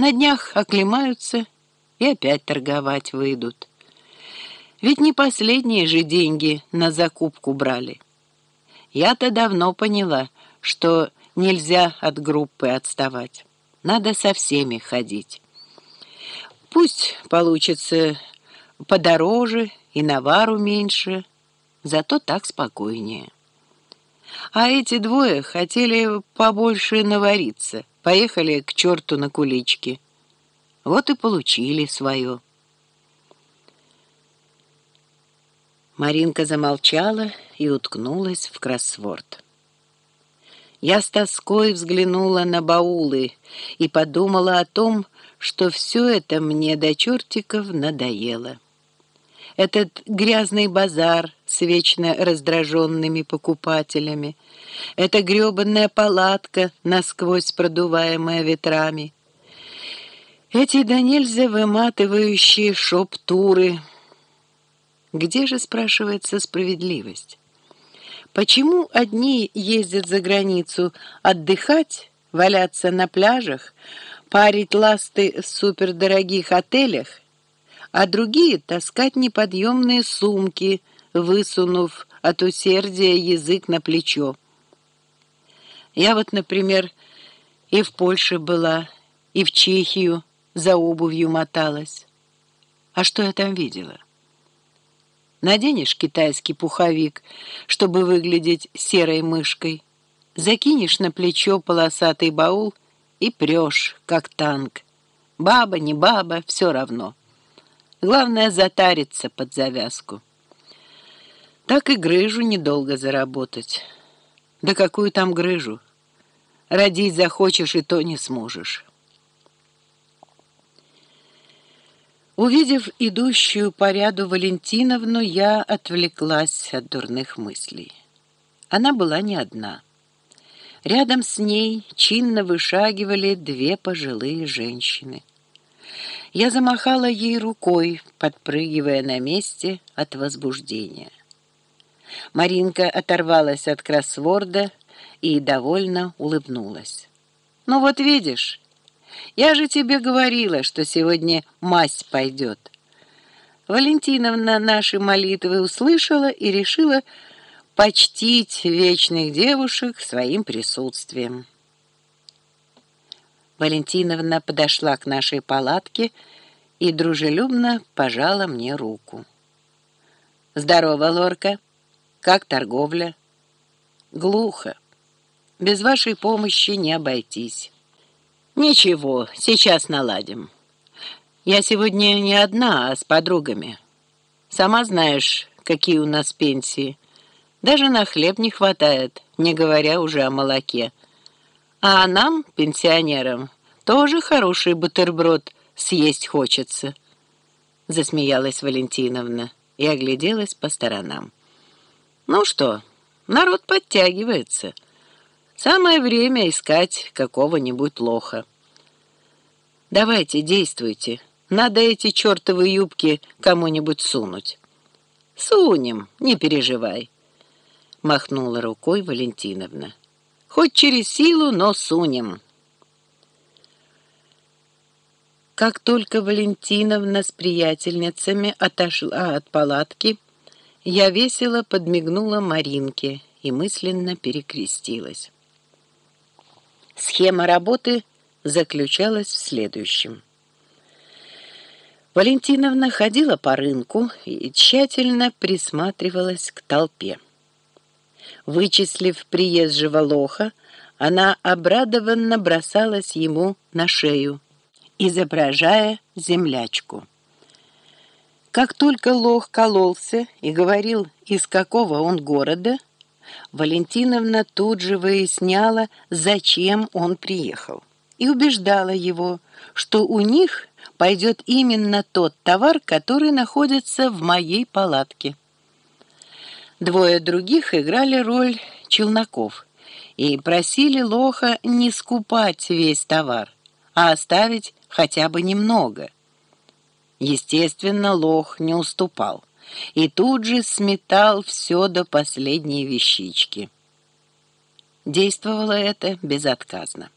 На днях оклемаются и опять торговать выйдут. Ведь не последние же деньги на закупку брали. Я-то давно поняла, что нельзя от группы отставать. Надо со всеми ходить. Пусть получится подороже и навару меньше, зато так спокойнее. А эти двое хотели побольше навариться, поехали к черту на кулички. Вот и получили свое. Маринка замолчала и уткнулась в кроссворд. Я с тоской взглянула на баулы и подумала о том, что все это мне до чертиков надоело. Этот грязный базар с вечно раздраженными покупателями, эта гребанная палатка, насквозь продуваемая ветрами, эти до нельзя выматывающие шоп-туры — где же, спрашивается, справедливость? Почему одни ездят за границу отдыхать, валяться на пляжах, парить ласты в супердорогих отелях, а другие таскать неподъемные сумки, высунув от усердия язык на плечо? Я вот, например, и в Польше была, и в Чехию за обувью моталась. А что я там видела? Наденешь китайский пуховик, чтобы выглядеть серой мышкой, закинешь на плечо полосатый баул и прешь, как танк. Баба, не баба, все равно. Главное затариться под завязку. Так и грыжу недолго заработать. Да какую там грыжу? Родить захочешь, и то не сможешь. Увидев идущую по ряду Валентиновну, я отвлеклась от дурных мыслей. Она была не одна. Рядом с ней чинно вышагивали две пожилые женщины. Я замахала ей рукой, подпрыгивая на месте от возбуждения. Маринка оторвалась от кроссворда и довольно улыбнулась. «Ну вот видишь, я же тебе говорила, что сегодня мазь пойдет. Валентиновна наши молитвы услышала и решила почтить вечных девушек своим присутствием. Валентиновна подошла к нашей палатке и дружелюбно пожала мне руку. «Здорово, Лорка! Как торговля?» «Глухо. Без вашей помощи не обойтись». «Ничего, сейчас наладим. Я сегодня не одна, а с подругами. Сама знаешь, какие у нас пенсии. Даже на хлеб не хватает, не говоря уже о молоке. А нам, пенсионерам, тоже хороший бутерброд съесть хочется». Засмеялась Валентиновна и огляделась по сторонам. «Ну что, народ подтягивается». Самое время искать какого-нибудь лоха. Давайте, действуйте. Надо эти чертовы юбки кому-нибудь сунуть. Сунем, не переживай. Махнула рукой Валентиновна. Хоть через силу, но сунем. Как только Валентиновна с приятельницами отошла от палатки, я весело подмигнула Маринке и мысленно перекрестилась. Схема работы заключалась в следующем. Валентиновна ходила по рынку и тщательно присматривалась к толпе. Вычислив приезжего лоха, она обрадованно бросалась ему на шею, изображая землячку. Как только лох кололся и говорил, из какого он города, Валентиновна тут же выясняла, зачем он приехал, и убеждала его, что у них пойдет именно тот товар, который находится в моей палатке. Двое других играли роль челноков и просили Лоха не скупать весь товар, а оставить хотя бы немного. Естественно, Лох не уступал и тут же сметал все до последней вещички. Действовало это безотказно.